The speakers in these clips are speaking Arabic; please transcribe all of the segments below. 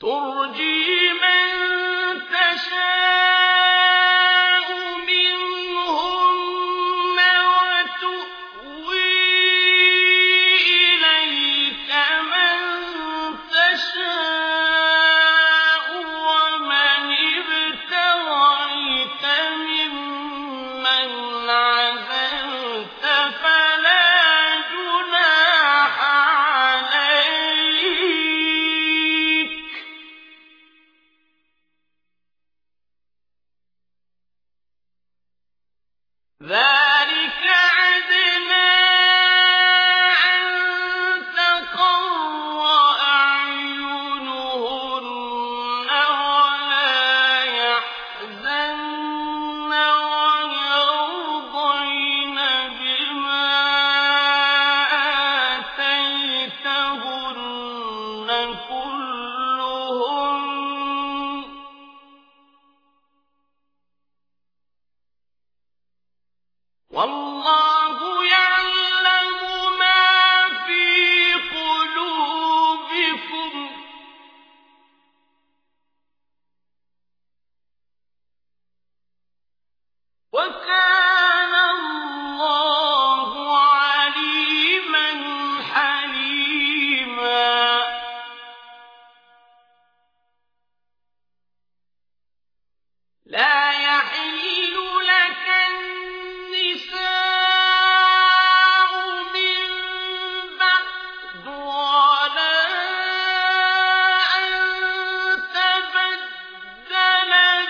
ترجي من ذلك والله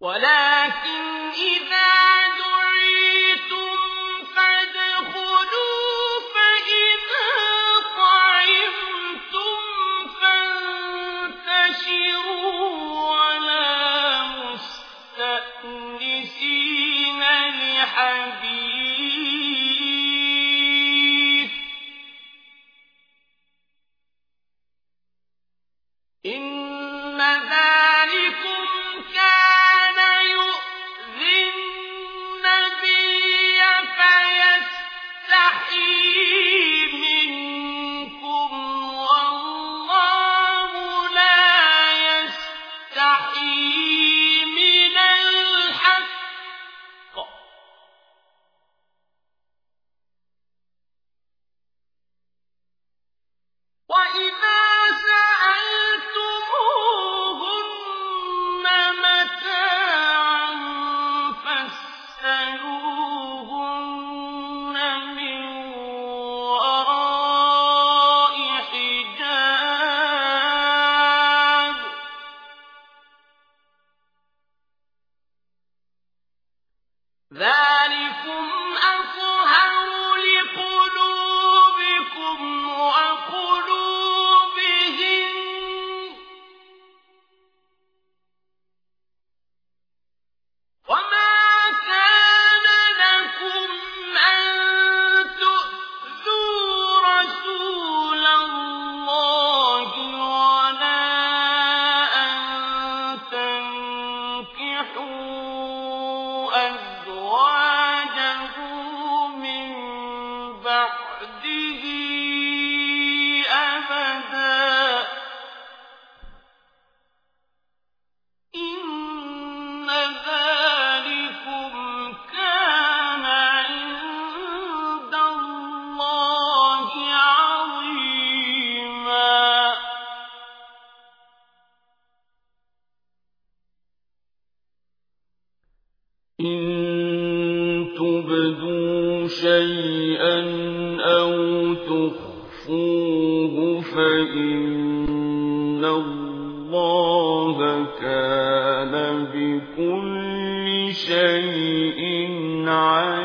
ولا أبواب تبدوا شيئا أو تخفوه فإن الله كان بكل شيء عليم.